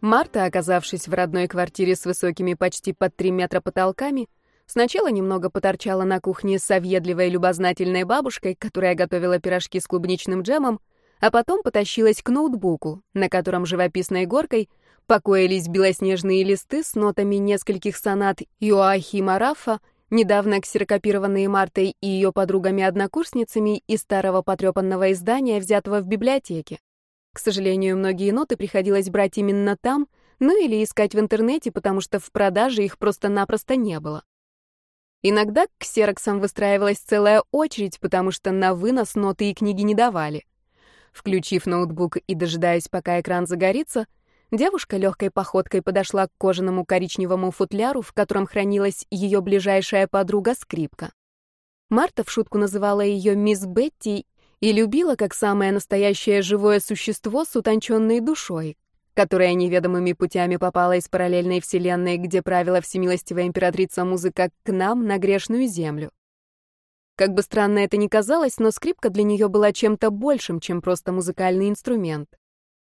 Марта, оказавшись в родной квартире с высокими почти под три метра потолками, сначала немного поторчала на кухне с оведливой любознательной бабушкой, которая готовила пирожки с клубничным джемом, а потом потащилась к ноутбуку, на котором живописной горкой покоились белоснежные листы с нотами нескольких сонат Иоахима Рафа, недавно ксерокопированные Мартой и ее подругами-однокурсницами из старого потрепанного издания, взятого в библиотеке. К сожалению, многие ноты приходилось брать именно там, ну или искать в интернете, потому что в продаже их просто-напросто не было. Иногда к ксероксам выстраивалась целая очередь, потому что на вынос ноты и книги не давали. Включив ноутбук и дожидаясь, пока экран загорится, девушка легкой походкой подошла к кожаному коричневому футляру, в котором хранилась ее ближайшая подруга Скрипка. Марта в шутку называла ее мисс Бетти и любила как самое настоящее живое существо с утонченной душой, которая неведомыми путями попала из параллельной вселенной, где правила всемилостивая императрица музыка к нам на грешную землю. Как бы странно это ни казалось, но скрипка для нее была чем-то большим, чем просто музыкальный инструмент.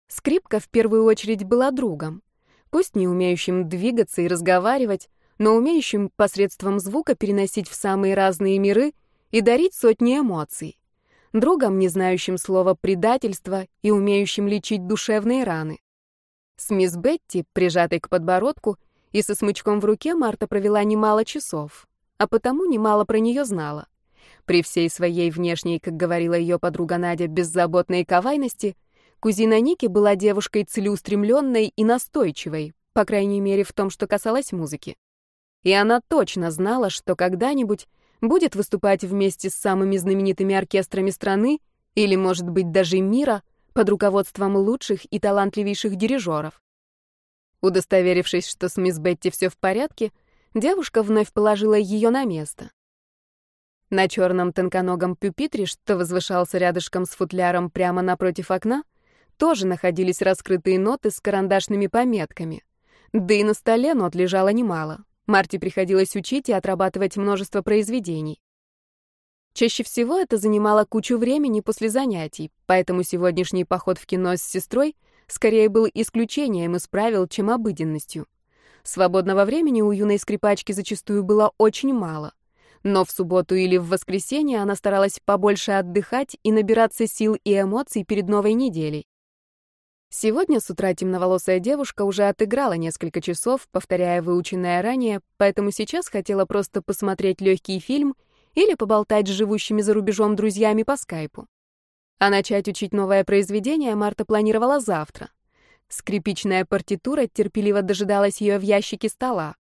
Скрипка в первую очередь была другом, пусть не умеющим двигаться и разговаривать, но умеющим посредством звука переносить в самые разные миры и дарить сотни эмоций другом, не знающим слова предательство и умеющим лечить душевные раны. С мисс Бетти, прижатой к подбородку, и со смычком в руке Марта провела немало часов, а потому немало про нее знала. При всей своей внешней, как говорила ее подруга Надя, беззаботной кавайности, кузина Ники была девушкой целеустремленной и настойчивой, по крайней мере в том, что касалось музыки. И она точно знала, что когда-нибудь будет выступать вместе с самыми знаменитыми оркестрами страны или, может быть, даже мира под руководством лучших и талантливейших дирижеров. Удостоверившись, что с мисс Бетти все в порядке, девушка вновь положила ее на место. На черном тонконогом пюпитре, что возвышался рядышком с футляром прямо напротив окна, тоже находились раскрытые ноты с карандашными пометками. Да и на столе нот лежало немало. Марте приходилось учить и отрабатывать множество произведений. Чаще всего это занимало кучу времени после занятий, поэтому сегодняшний поход в кино с сестрой скорее был исключением из правил, чем обыденностью. Свободного времени у юной скрипачки зачастую было очень мало. Но в субботу или в воскресенье она старалась побольше отдыхать и набираться сил и эмоций перед новой неделей. Сегодня с утра темноволосая девушка уже отыграла несколько часов, повторяя выученное ранее, поэтому сейчас хотела просто посмотреть легкий фильм или поболтать с живущими за рубежом друзьями по скайпу. А начать учить новое произведение Марта планировала завтра. Скрипичная партитура терпеливо дожидалась ее в ящике стола.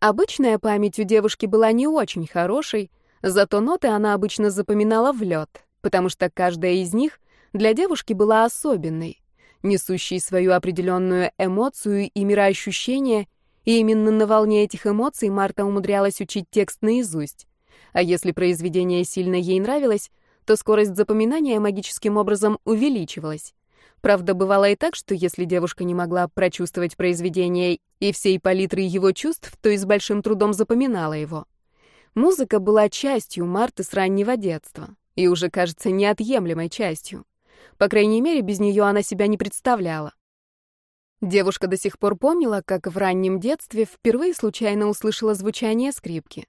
Обычная память у девушки была не очень хорошей, зато ноты она обычно запоминала в лед, потому что каждая из них для девушки была особенной, несущей свою определенную эмоцию и мироощущение, и именно на волне этих эмоций Марта умудрялась учить текст наизусть. А если произведение сильно ей нравилось, то скорость запоминания магическим образом увеличивалась. Правда, бывало и так, что если девушка не могла прочувствовать произведение и всей палитры его чувств, то и с большим трудом запоминала его. Музыка была частью Марты с раннего детства и уже, кажется, неотъемлемой частью. По крайней мере, без нее она себя не представляла. Девушка до сих пор помнила, как в раннем детстве впервые случайно услышала звучание скрипки.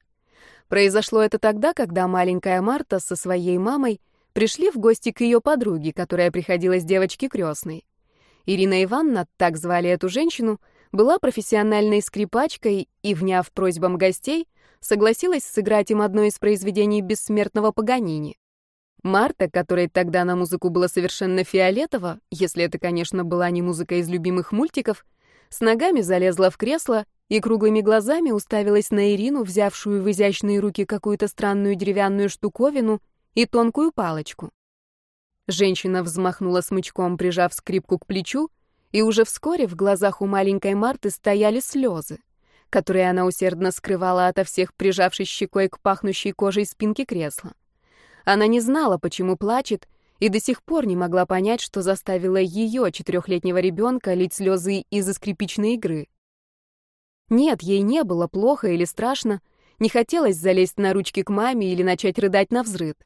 Произошло это тогда, когда маленькая Марта со своей мамой пришли в гости к ее подруге, которая приходилась девочке крестной. Ирина Ивановна, так звали эту женщину, была профессиональной скрипачкой и, вняв просьбам гостей, согласилась сыграть им одно из произведений бессмертного Паганини. Марта, которой тогда на музыку было совершенно фиолетово, если это, конечно, была не музыка из любимых мультиков, с ногами залезла в кресло и круглыми глазами уставилась на Ирину, взявшую в изящные руки какую-то странную деревянную штуковину и тонкую палочку. Женщина взмахнула смычком, прижав скрипку к плечу, и уже вскоре в глазах у маленькой Марты стояли слезы, которые она усердно скрывала ото всех, прижавшись щекой к пахнущей кожей спинке кресла. Она не знала, почему плачет, и до сих пор не могла понять, что заставило ее, четырехлетнего ребенка, лить слезы из-за скрипичной игры. Нет, ей не было плохо или страшно, не хотелось залезть на ручки к маме или начать рыдать на взрыд.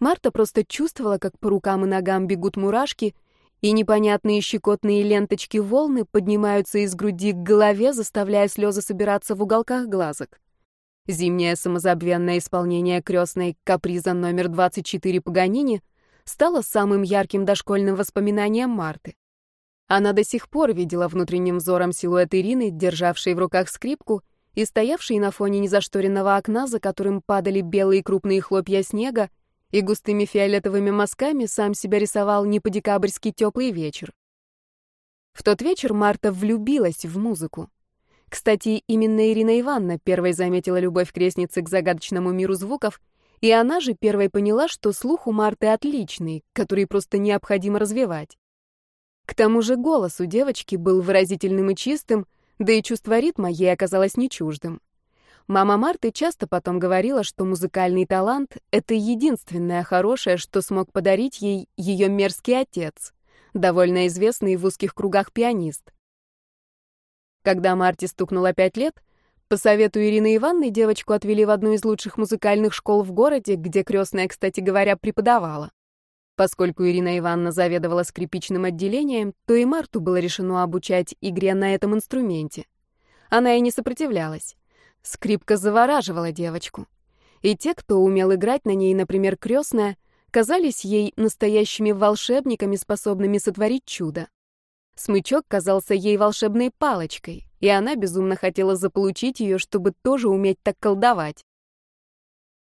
Марта просто чувствовала, как по рукам и ногам бегут мурашки, и непонятные щекотные ленточки волны поднимаются из груди к голове, заставляя слезы собираться в уголках глазок. Зимнее самозабвенное исполнение крестной каприза номер 24 Паганини стало самым ярким дошкольным воспоминанием Марты. Она до сих пор видела внутренним взором силуэт Ирины, державшей в руках скрипку и стоявшей на фоне незашторенного окна, за которым падали белые крупные хлопья снега, и густыми фиолетовыми мазками сам себя рисовал не по-декабрьски теплый вечер. В тот вечер Марта влюбилась в музыку. Кстати, именно Ирина Ивановна первой заметила любовь крестницы к загадочному миру звуков, и она же первой поняла, что слух у Марты отличный, который просто необходимо развивать. К тому же голос у девочки был выразительным и чистым, да и чувство ритма ей оказалось не чуждым. Мама Марты часто потом говорила, что музыкальный талант — это единственное хорошее, что смог подарить ей ее мерзкий отец, довольно известный в узких кругах пианист. Когда Марте стукнуло пять лет, по совету Ирины Ивановны девочку отвели в одну из лучших музыкальных школ в городе, где крестная, кстати говоря, преподавала. Поскольку Ирина Ивановна заведовала скрипичным отделением, то и Марту было решено обучать игре на этом инструменте. Она и не сопротивлялась. Скрипка завораживала девочку. И те, кто умел играть на ней, например, крестная, казались ей настоящими волшебниками, способными сотворить чудо. Смычок казался ей волшебной палочкой, и она безумно хотела заполучить ее, чтобы тоже уметь так колдовать.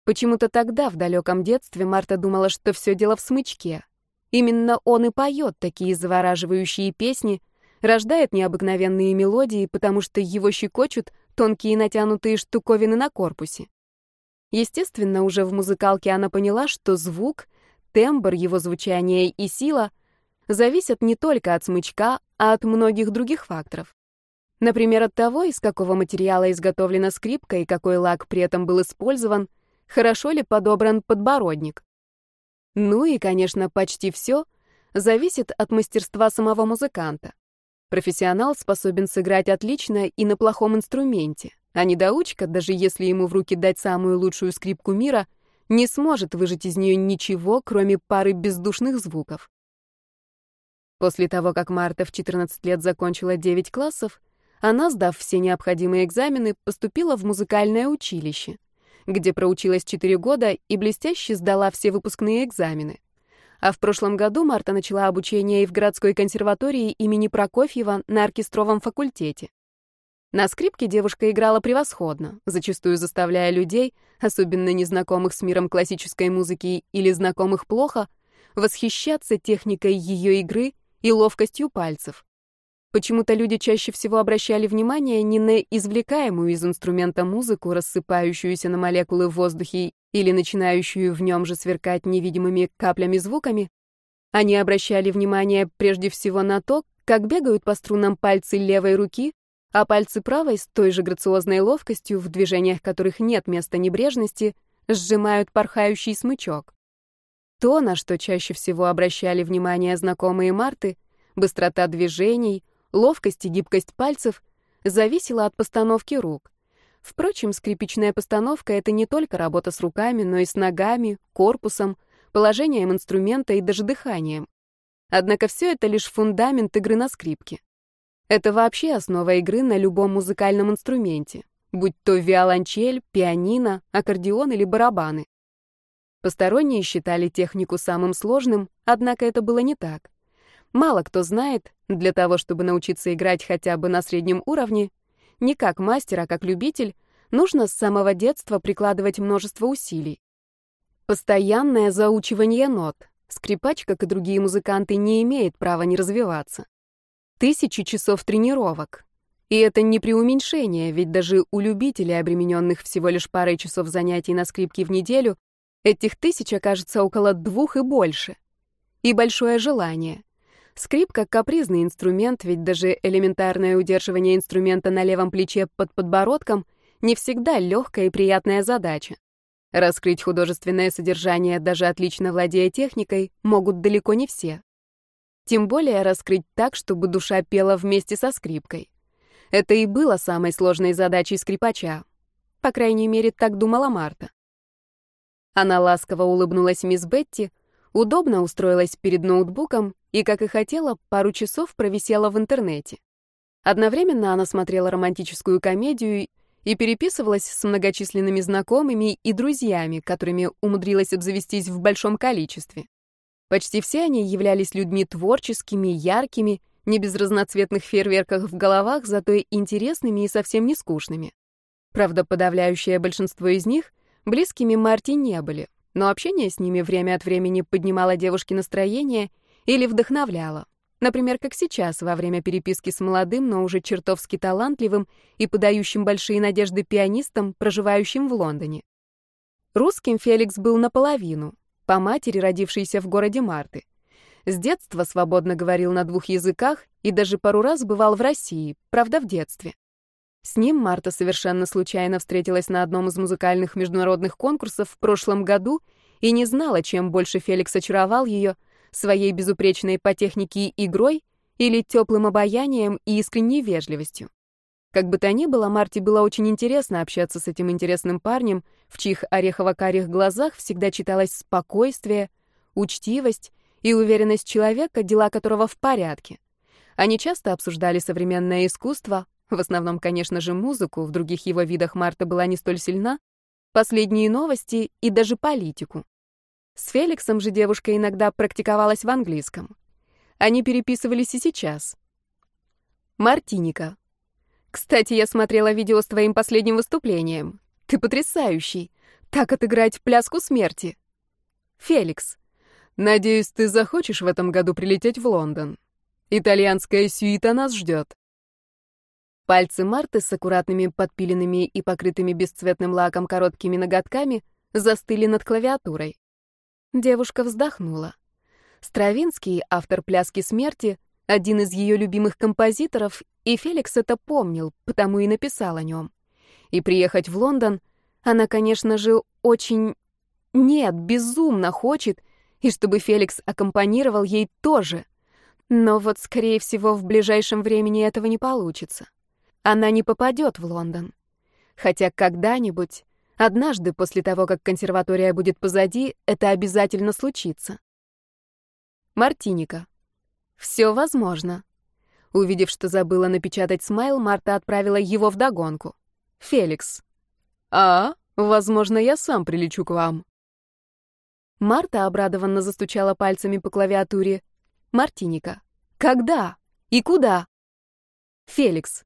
Почему-то тогда, в далеком детстве, Марта думала, что все дело в смычке. Именно он и поет такие завораживающие песни, рождает необыкновенные мелодии, потому что его щекочут тонкие натянутые штуковины на корпусе. Естественно, уже в музыкалке она поняла, что звук, тембр его звучания и сила зависят не только от смычка, а от многих других факторов. Например, от того, из какого материала изготовлена скрипка и какой лак при этом был использован — хорошо ли подобран подбородник. Ну и, конечно, почти все зависит от мастерства самого музыканта. Профессионал способен сыграть отлично и на плохом инструменте, а недоучка, даже если ему в руки дать самую лучшую скрипку мира, не сможет выжать из нее ничего, кроме пары бездушных звуков. После того, как Марта в 14 лет закончила 9 классов, она, сдав все необходимые экзамены, поступила в музыкальное училище где проучилась 4 года и блестяще сдала все выпускные экзамены. А в прошлом году Марта начала обучение и в городской консерватории имени Прокофьева на оркестровом факультете. На скрипке девушка играла превосходно, зачастую заставляя людей, особенно незнакомых с миром классической музыки или знакомых плохо, восхищаться техникой ее игры и ловкостью пальцев. Почему-то люди чаще всего обращали внимание не на извлекаемую из инструмента музыку, рассыпающуюся на молекулы в воздухе или начинающую в нем же сверкать невидимыми каплями звуками, они обращали внимание прежде всего на то, как бегают по струнам пальцы левой руки, а пальцы правой с той же грациозной ловкостью, в движениях которых нет места небрежности, сжимают порхающий смычок. То, на что чаще всего обращали внимание знакомые Марты, быстрота движений — ловкость и гибкость пальцев зависела от постановки рук. Впрочем, скрипичная постановка — это не только работа с руками, но и с ногами, корпусом, положением инструмента и даже дыханием. Однако все это лишь фундамент игры на скрипке. Это вообще основа игры на любом музыкальном инструменте, будь то виолончель, пианино, аккордеон или барабаны. Посторонние считали технику самым сложным, однако это было не так. Мало кто знает, для того, чтобы научиться играть хотя бы на среднем уровне, не как мастер, а как любитель, нужно с самого детства прикладывать множество усилий. Постоянное заучивание нот. Скрипач, как и другие музыканты, не имеет права не развиваться. Тысячи часов тренировок. И это не преуменьшение, ведь даже у любителей, обремененных всего лишь парой часов занятий на скрипке в неделю, этих тысяч окажется около двух и больше. И большое желание. Скрипка — капризный инструмент, ведь даже элементарное удерживание инструмента на левом плече под подбородком не всегда легкая и приятная задача. Раскрыть художественное содержание, даже отлично владея техникой, могут далеко не все. Тем более раскрыть так, чтобы душа пела вместе со скрипкой. Это и было самой сложной задачей скрипача. По крайней мере, так думала Марта. Она ласково улыбнулась мисс Бетти, Удобно устроилась перед ноутбуком и, как и хотела, пару часов провисела в интернете. Одновременно она смотрела романтическую комедию и переписывалась с многочисленными знакомыми и друзьями, которыми умудрилась обзавестись в большом количестве. Почти все они являлись людьми творческими, яркими, не без разноцветных фейерверков в головах, зато и интересными и совсем не скучными. Правда, подавляющее большинство из них близкими Марти не были, но общение с ними время от времени поднимало девушке настроение или вдохновляло. Например, как сейчас, во время переписки с молодым, но уже чертовски талантливым и подающим большие надежды пианистом, проживающим в Лондоне. Русским Феликс был наполовину, по матери, родившейся в городе Марты. С детства свободно говорил на двух языках и даже пару раз бывал в России, правда, в детстве. С ним Марта совершенно случайно встретилась на одном из музыкальных международных конкурсов в прошлом году и не знала, чем больше Феликс очаровал ее, своей безупречной по технике игрой или теплым обаянием и искренней вежливостью. Как бы то ни было, Марте было очень интересно общаться с этим интересным парнем, в чьих орехово-карих глазах всегда читалось спокойствие, учтивость и уверенность человека, дела которого в порядке. Они часто обсуждали современное искусство, в основном, конечно же, музыку, в других его видах Марта была не столь сильна, последние новости и даже политику. С Феликсом же девушка иногда практиковалась в английском. Они переписывались и сейчас. Мартиника. Кстати, я смотрела видео с твоим последним выступлением. Ты потрясающий. Так отыграть пляску смерти. Феликс. Надеюсь, ты захочешь в этом году прилететь в Лондон. Итальянская сюита нас ждет. Пальцы Марты с аккуратными подпиленными и покрытыми бесцветным лаком короткими ноготками застыли над клавиатурой. Девушка вздохнула. Стравинский, автор «Пляски смерти», один из ее любимых композиторов, и Феликс это помнил, потому и написал о нем. И приехать в Лондон она, конечно же, очень... Нет, безумно хочет, и чтобы Феликс аккомпанировал ей тоже. Но вот, скорее всего, в ближайшем времени этого не получится она не попадет в Лондон. Хотя когда-нибудь, однажды после того, как консерватория будет позади, это обязательно случится. Мартиника. Все возможно. Увидев, что забыла напечатать смайл, Марта отправила его в догонку. Феликс. А, возможно, я сам прилечу к вам. Марта обрадованно застучала пальцами по клавиатуре. Мартиника. Когда? И куда? Феликс.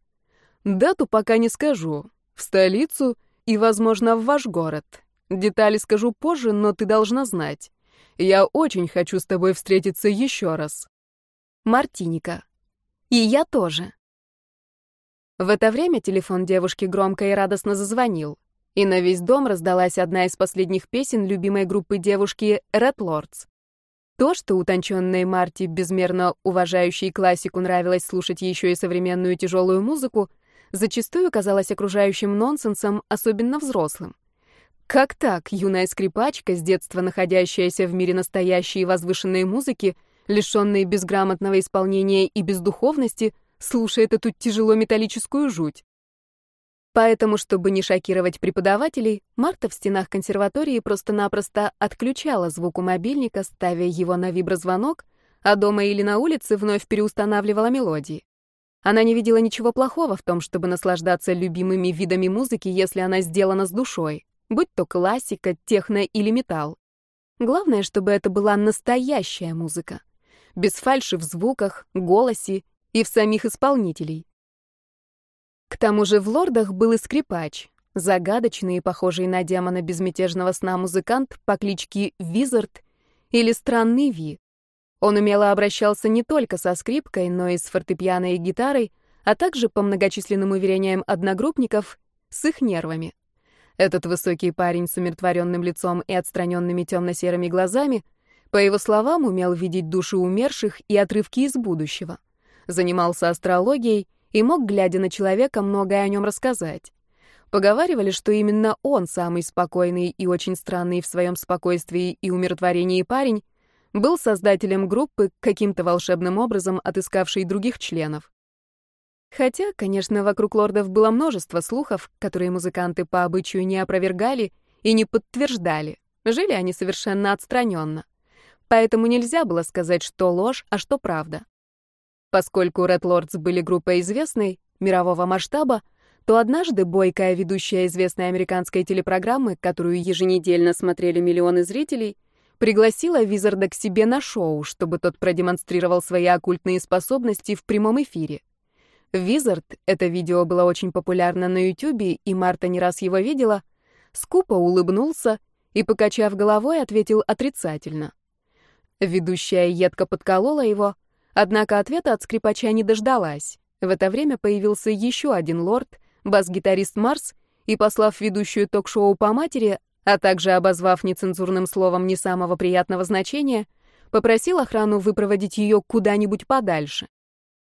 Дату пока не скажу. В столицу и, возможно, в ваш город. Детали скажу позже, но ты должна знать. Я очень хочу с тобой встретиться еще раз. Мартиника. И я тоже. В это время телефон девушки громко и радостно зазвонил, и на весь дом раздалась одна из последних песен любимой группы девушки Red Lords. То, что утонченной Марти, безмерно уважающей классику, нравилось слушать еще и современную тяжелую музыку, зачастую казалась окружающим нонсенсом, особенно взрослым. Как так юная скрипачка, с детства находящаяся в мире настоящей и возвышенной музыки, лишенной безграмотного исполнения и бездуховности, слушает эту тяжело металлическую жуть? Поэтому, чтобы не шокировать преподавателей, Марта в стенах консерватории просто-напросто отключала звук у мобильника, ставя его на виброзвонок, а дома или на улице вновь переустанавливала мелодии. Она не видела ничего плохого в том, чтобы наслаждаться любимыми видами музыки, если она сделана с душой, будь то классика, техно или металл. Главное, чтобы это была настоящая музыка, без фальши в звуках, голосе и в самих исполнителей. К тому же в «Лордах» был и скрипач, загадочный и похожий на демона безмятежного сна музыкант по кличке Визард или Странный Ви. Он умело обращался не только со скрипкой, но и с фортепиано и гитарой, а также, по многочисленным уверениям одногруппников, с их нервами. Этот высокий парень с умиротворенным лицом и отстраненными темно-серыми глазами, по его словам, умел видеть души умерших и отрывки из будущего. Занимался астрологией и мог, глядя на человека, многое о нем рассказать. Поговаривали, что именно он самый спокойный и очень странный в своем спокойствии и умиротворении парень, был создателем группы, каким-то волшебным образом отыскавшей других членов. Хотя, конечно, вокруг лордов было множество слухов, которые музыканты по обычаю не опровергали и не подтверждали. Жили они совершенно отстраненно. поэтому нельзя было сказать, что ложь, а что правда. Поскольку Red Lords были группой известной, мирового масштаба, то однажды бойкая ведущая известной американской телепрограммы, которую еженедельно смотрели миллионы зрителей, пригласила Визарда к себе на шоу, чтобы тот продемонстрировал свои оккультные способности в прямом эфире. Визард, это видео было очень популярно на Ютубе, и Марта не раз его видела, скупо улыбнулся и, покачав головой, ответил отрицательно. Ведущая едко подколола его, однако ответа от скрипача не дождалась. В это время появился еще один лорд, бас-гитарист Марс, и, послав ведущую ток-шоу по матери, а также обозвав нецензурным словом не самого приятного значения, попросил охрану выпроводить ее куда-нибудь подальше.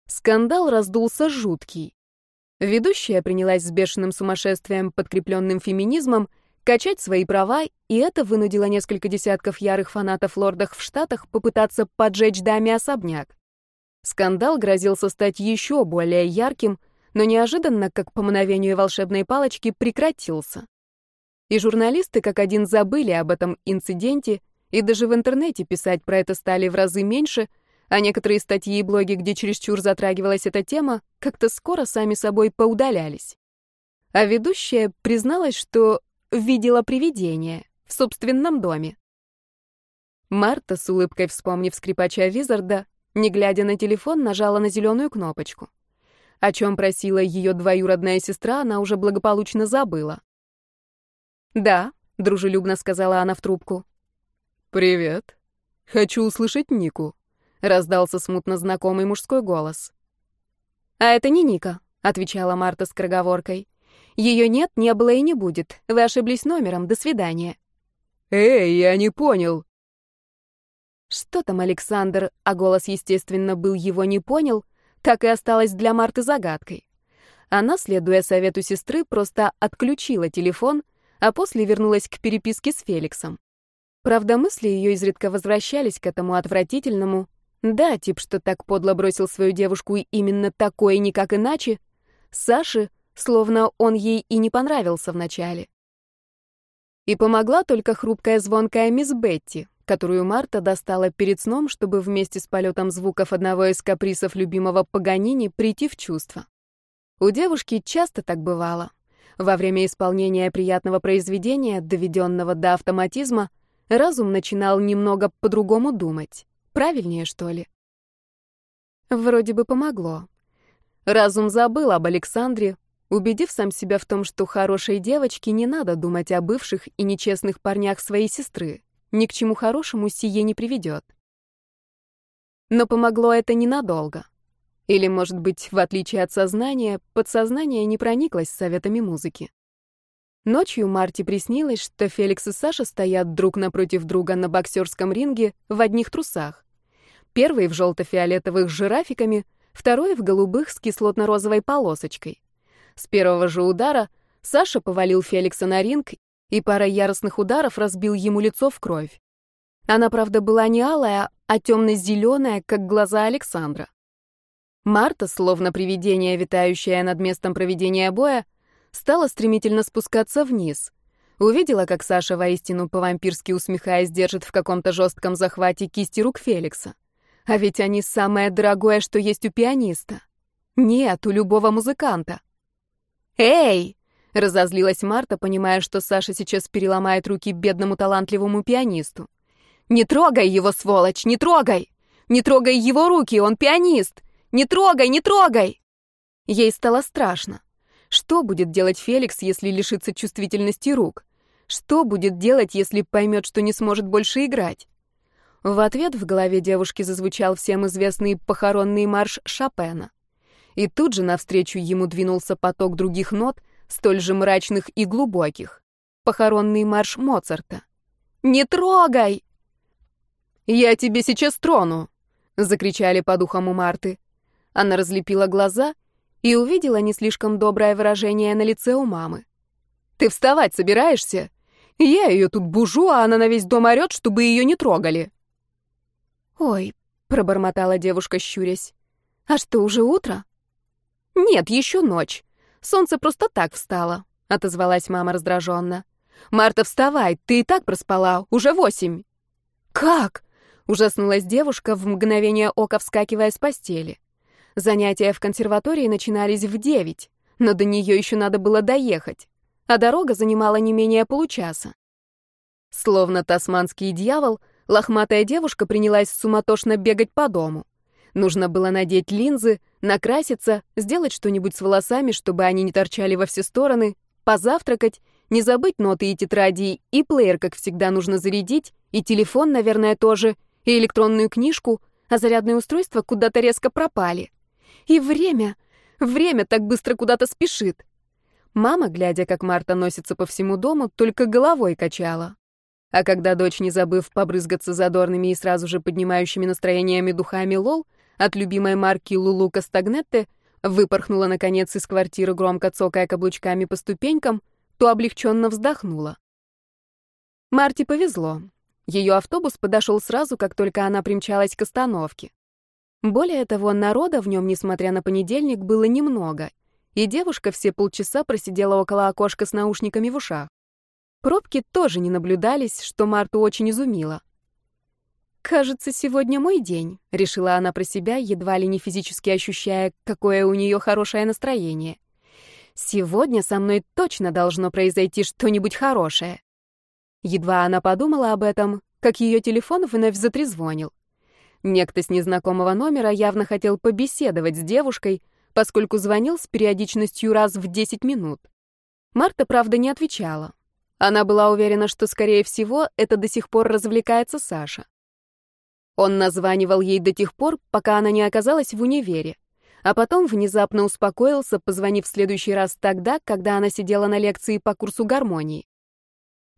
Скандал раздулся жуткий. Ведущая принялась с бешеным сумасшествием, подкрепленным феминизмом, качать свои права, и это вынудило несколько десятков ярых фанатов-лордах в Штатах попытаться поджечь даме особняк. Скандал грозился стать еще более ярким, но неожиданно, как по мановению волшебной палочки, прекратился. И журналисты как один забыли об этом инциденте, и даже в интернете писать про это стали в разы меньше, а некоторые статьи и блоги, где чересчур затрагивалась эта тема, как-то скоро сами собой поудалялись. А ведущая призналась, что видела привидение в собственном доме. Марта, с улыбкой вспомнив скрипача Визарда, не глядя на телефон, нажала на зеленую кнопочку. О чем просила ее двоюродная сестра, она уже благополучно забыла. «Да», — дружелюбно сказала она в трубку. «Привет. Хочу услышать Нику», — раздался смутно знакомый мужской голос. «А это не Ника», — отвечала Марта с скороговоркой. «Ее нет, не было и не будет. Вы ошиблись номером. До свидания». «Эй, я не понял», что там Александр, а голос, естественно, был его не понял, так и осталось для Марты загадкой. Она, следуя совету сестры, просто отключила телефон, а после вернулась к переписке с Феликсом. Правда, мысли ее изредка возвращались к этому отвратительному. Да, тип, что так подло бросил свою девушку именно такой, никак иначе. Саше, словно он ей и не понравился вначале. И помогла только хрупкая звонкая мисс Бетти, которую Марта достала перед сном, чтобы вместе с полетом звуков одного из каприсов любимого Паганини прийти в чувство. У девушки часто так бывало. Во время исполнения приятного произведения, доведенного до автоматизма, разум начинал немного по-другому думать. Правильнее, что ли? Вроде бы помогло. Разум забыл об Александре, убедив сам себя в том, что хорошей девочке не надо думать о бывших и нечестных парнях своей сестры ни к чему хорошему сие не приведет. Но помогло это ненадолго. Или, может быть, в отличие от сознания, подсознание не прониклось советами музыки. Ночью Марте приснилось, что Феликс и Саша стоят друг напротив друга на боксерском ринге в одних трусах. Первый в желто-фиолетовых с жирафиками, второй в голубых с кислотно-розовой полосочкой. С первого же удара Саша повалил Феликса на ринг и пара яростных ударов разбил ему лицо в кровь. Она, правда, была не алая, а темно-зеленая, как глаза Александра. Марта, словно привидение, витающее над местом проведения боя, стала стремительно спускаться вниз. Увидела, как Саша, воистину по-вампирски усмехаясь, держит в каком-то жестком захвате кисти рук Феликса. А ведь они самое дорогое, что есть у пианиста. Нет, у любого музыканта. «Эй!» Разозлилась Марта, понимая, что Саша сейчас переломает руки бедному талантливому пианисту. «Не трогай его, сволочь, не трогай! Не трогай его руки, он пианист! Не трогай, не трогай!» Ей стало страшно. Что будет делать Феликс, если лишится чувствительности рук? Что будет делать, если поймет, что не сможет больше играть? В ответ в голове девушки зазвучал всем известный похоронный марш Шопена. И тут же навстречу ему двинулся поток других нот — столь же мрачных и глубоких. Похоронный марш Моцарта. «Не трогай!» «Я тебе сейчас трону!» — закричали по духам у Марты. Она разлепила глаза и увидела не слишком доброе выражение на лице у мамы. «Ты вставать собираешься? Я ее тут бужу, а она на весь дом орет, чтобы ее не трогали». «Ой», — пробормотала девушка, щурясь. «А что, уже утро?» «Нет, еще ночь. Солнце просто так встало», — отозвалась мама раздраженно. «Марта, вставай, ты и так проспала, уже восемь». «Как? Ужаснулась девушка, в мгновение ока вскакивая с постели. Занятия в консерватории начинались в девять, но до нее еще надо было доехать, а дорога занимала не менее получаса. Словно тасманский дьявол, лохматая девушка принялась суматошно бегать по дому. Нужно было надеть линзы, накраситься, сделать что-нибудь с волосами, чтобы они не торчали во все стороны, позавтракать, не забыть ноты и тетради, и плеер, как всегда, нужно зарядить, и телефон, наверное, тоже, и электронную книжку, а зарядные устройства куда-то резко пропали. И время, время так быстро куда-то спешит. Мама, глядя, как Марта носится по всему дому, только головой качала. А когда дочь, не забыв побрызгаться задорными и сразу же поднимающими настроениями духами Лол, от любимой марки Лулу Кастагнетте, выпорхнула, наконец, из квартиры, громко цокая каблучками по ступенькам, то облегченно вздохнула. Марте повезло. Ее автобус подошел сразу, как только она примчалась к остановке. Более того, народа в нем, несмотря на понедельник, было немного, и девушка все полчаса просидела около окошка с наушниками в ушах. Пробки тоже не наблюдались, что Марту очень изумило. «Кажется, сегодня мой день», — решила она про себя, едва ли не физически ощущая, какое у нее хорошее настроение. «Сегодня со мной точно должно произойти что-нибудь хорошее». Едва она подумала об этом, как ее телефон вновь затрезвонил. Некто с незнакомого номера явно хотел побеседовать с девушкой, поскольку звонил с периодичностью раз в 10 минут. Марта, правда, не отвечала. Она была уверена, что, скорее всего, это до сих пор развлекается Саша. Он названивал ей до тех пор, пока она не оказалась в универе, а потом внезапно успокоился, позвонив в следующий раз тогда, когда она сидела на лекции по курсу гармонии.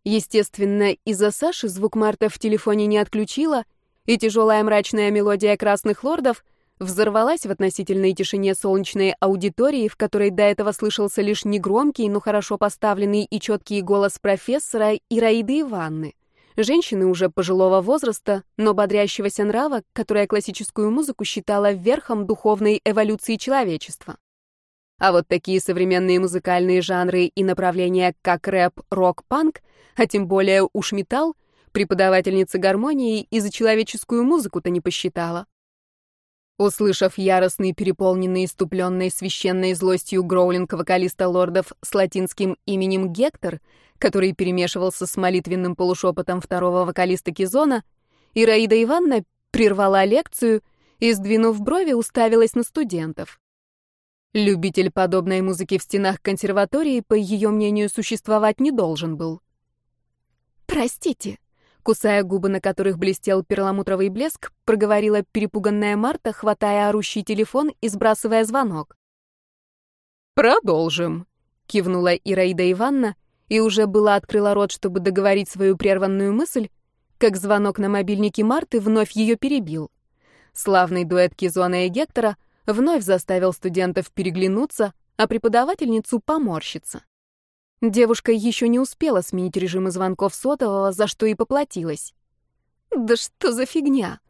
Естественно, из-за Саши звук Марта в телефоне не отключила, и тяжелая мрачная мелодия красных лордов взорвалась в относительной тишине солнечной аудитории, в которой до этого слышался лишь негромкий, но хорошо поставленный и четкий голос профессора Ираиды Иванны, женщины уже пожилого возраста, но бодрящегося нрава, которая классическую музыку считала верхом духовной эволюции человечества. А вот такие современные музыкальные жанры и направления, как рэп, рок, панк, а тем более уж металл, преподавательница гармонии и за человеческую музыку-то не посчитала. Услышав яростный, переполненный иступленной священной злостью гроулинг вокалиста лордов с латинским именем Гектор, который перемешивался с молитвенным полушепотом второго вокалиста Кизона, Ираида Ивановна прервала лекцию и, сдвинув брови, уставилась на студентов. Любитель подобной музыки в стенах консерватории, по ее мнению, существовать не должен был. «Простите», — кусая губы, на которых блестел перламутровый блеск, проговорила перепуганная Марта, хватая орущий телефон и сбрасывая звонок. «Продолжим», — кивнула Ираида Ивановна и уже была открыла рот, чтобы договорить свою прерванную мысль, как звонок на мобильнике Марты вновь ее перебил. Славный дуэт Кизона и Гектора — вновь заставил студентов переглянуться, а преподавательницу поморщиться. Девушка еще не успела сменить режимы звонков сотового, за что и поплатилась. «Да что за фигня?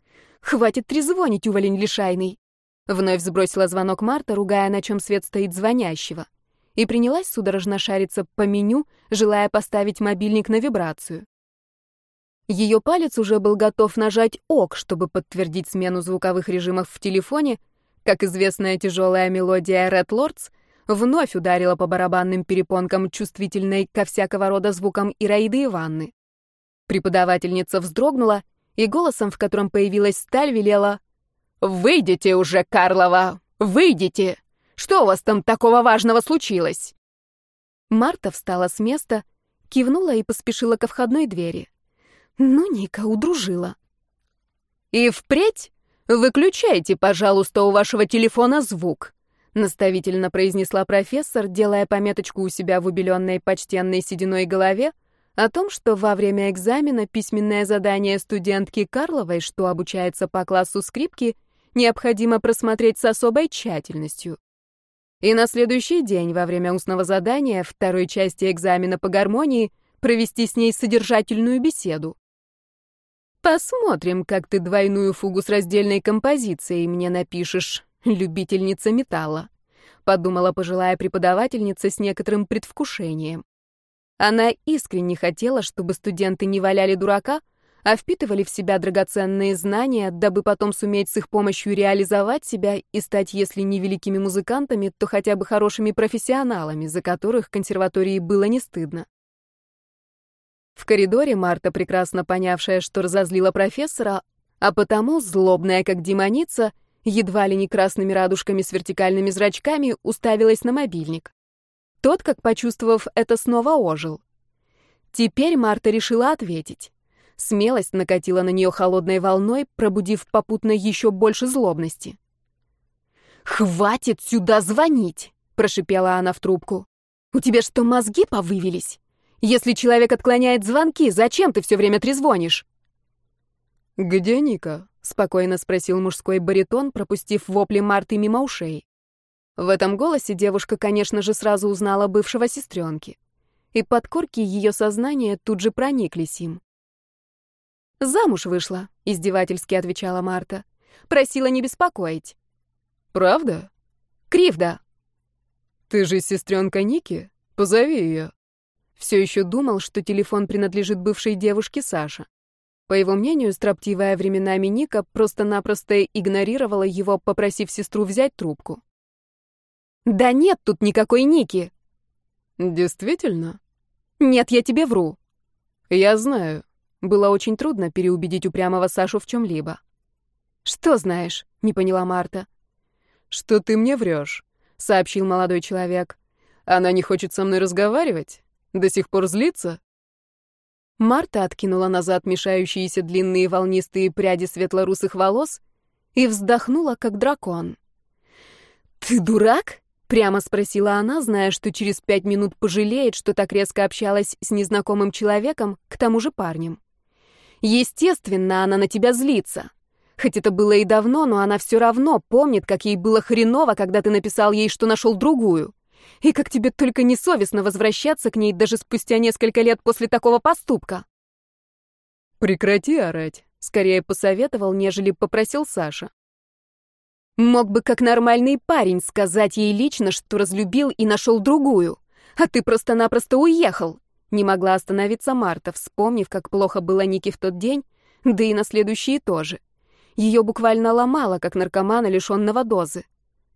Хватит трезвонить, уволень лишайный!» Вновь сбросила звонок Марта, ругая, на чем свет стоит звонящего, и принялась судорожно шариться по меню, желая поставить мобильник на вибрацию. Ее палец уже был готов нажать «ОК», чтобы подтвердить смену звуковых режимов в телефоне, как известная тяжелая мелодия Red Lords вновь ударила по барабанным перепонкам чувствительной ко всякого рода звукам Ираиды Ивановны. Преподавательница вздрогнула и голосом, в котором появилась сталь, велела «Выйдите уже, Карлова! Выйдите! Что у вас там такого важного случилось?» Марта встала с места, кивнула и поспешила ко входной двери. Ну, Ника удружила. «И впредь «Выключайте, пожалуйста, у вашего телефона звук», — наставительно произнесла профессор, делая пометочку у себя в убеленной почтенной сединой голове о том, что во время экзамена письменное задание студентки Карловой, что обучается по классу скрипки, необходимо просмотреть с особой тщательностью. И на следующий день, во время устного задания, второй части экзамена по гармонии, провести с ней содержательную беседу. Посмотрим, как ты двойную фугу с раздельной композицией мне напишешь, любительница металла, подумала пожилая преподавательница с некоторым предвкушением. Она искренне хотела, чтобы студенты не валяли дурака, а впитывали в себя драгоценные знания, дабы потом суметь с их помощью реализовать себя и стать, если не великими музыкантами, то хотя бы хорошими профессионалами, за которых консерватории было не стыдно. В коридоре Марта, прекрасно понявшая, что разозлила профессора, а потому, злобная как демоница, едва ли не красными радужками с вертикальными зрачками, уставилась на мобильник. Тот, как почувствовав это, снова ожил. Теперь Марта решила ответить. Смелость накатила на нее холодной волной, пробудив попутно еще больше злобности. «Хватит сюда звонить!» — прошипела она в трубку. «У тебя что, мозги повывелись? Если человек отклоняет звонки, зачем ты все время трезвонишь?» «Где Ника?» — спокойно спросил мужской баритон, пропустив вопли Марты мимо ушей. В этом голосе девушка, конечно же, сразу узнала бывшего сестренки. И подкорки ее сознания тут же прониклись им. «Замуж вышла», — издевательски отвечала Марта. «Просила не беспокоить». «Правда?» «Кривда». «Ты же сестренка Ники? Позови ее». Все еще думал, что телефон принадлежит бывшей девушке Саша. По его мнению, строптивая временами Ника просто-напросто игнорировала его, попросив сестру взять трубку. «Да нет тут никакой Ники!» «Действительно?» «Нет, я тебе вру». «Я знаю. Было очень трудно переубедить упрямого Сашу в чем-либо. «Что знаешь?» — не поняла Марта. «Что ты мне врешь», — сообщил молодой человек. «Она не хочет со мной разговаривать? До сих пор злится?» Марта откинула назад мешающиеся длинные волнистые пряди светлорусых волос и вздохнула, как дракон. «Ты дурак?» — прямо спросила она, зная, что через пять минут пожалеет, что так резко общалась с незнакомым человеком, к тому же парнем. Естественно, она на тебя злится. Хоть это было и давно, но она все равно помнит, как ей было хреново, когда ты написал ей, что нашел другую. И как тебе только несовестно возвращаться к ней даже спустя несколько лет после такого поступка. «Прекрати орать», — скорее посоветовал, нежели попросил Саша. Мог бы как нормальный парень сказать ей лично, что разлюбил и нашел другую, а ты просто-напросто уехал. Не могла остановиться Марта, вспомнив, как плохо было Нике в тот день, да и на следующие тоже. Ее буквально ломало, как наркомана, лишенного дозы.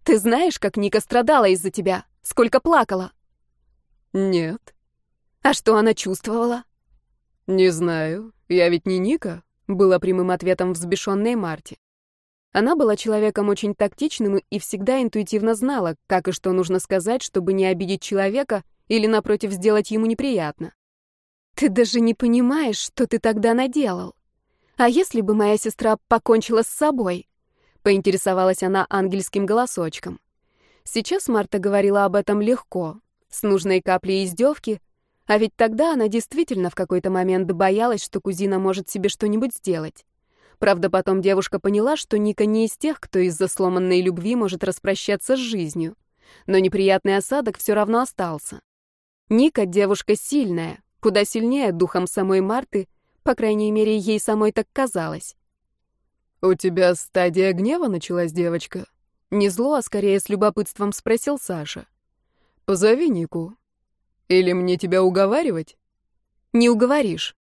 Ты знаешь, как Ника страдала из-за тебя? Сколько плакала? Нет. А что она чувствовала? Не знаю. Я ведь не Ника, было прямым ответом взбешенной Марте. Она была человеком очень тактичным и всегда интуитивно знала, как и что нужно сказать, чтобы не обидеть человека или, напротив, сделать ему неприятно. Ты даже не понимаешь, что ты тогда наделал. А если бы моя сестра покончила с собой? Поинтересовалась она ангельским голосочком. Сейчас Марта говорила об этом легко, с нужной каплей издевки, а ведь тогда она действительно в какой-то момент боялась, что кузина может себе что-нибудь сделать. Правда, потом девушка поняла, что Ника не из тех, кто из-за сломанной любви может распрощаться с жизнью. Но неприятный осадок все равно остался. Ника девушка сильная, куда сильнее духом самой Марты, по крайней мере, ей самой так казалось. «У тебя стадия гнева началась, девочка?» Не зло, а скорее с любопытством спросил Саша. «Позови Нику. Или мне тебя уговаривать?» «Не уговоришь».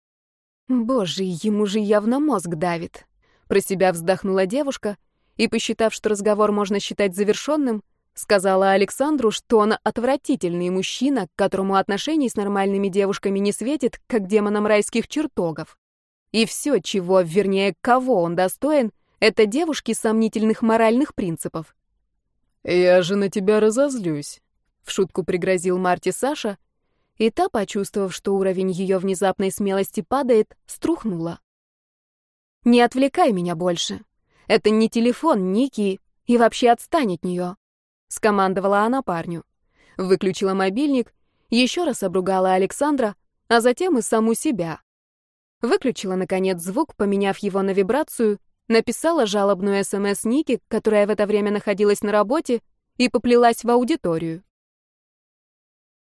«Боже, ему же явно мозг давит». Про себя вздохнула девушка и, посчитав, что разговор можно считать завершенным, Сказала Александру, что он отвратительный мужчина, к которому отношений с нормальными девушками не светит, как демонам райских чертогов. И все, чего, вернее, кого он достоин, это девушки сомнительных моральных принципов. «Я же на тебя разозлюсь», — в шутку пригрозил Марти Саша, и та, почувствовав, что уровень ее внезапной смелости падает, струхнула. «Не отвлекай меня больше. Это не телефон Ники, и вообще отстань от нее скомандовала она парню. Выключила мобильник, еще раз обругала Александра, а затем и саму себя. Выключила, наконец, звук, поменяв его на вибрацию, написала жалобную СМС Нике, которая в это время находилась на работе, и поплелась в аудиторию.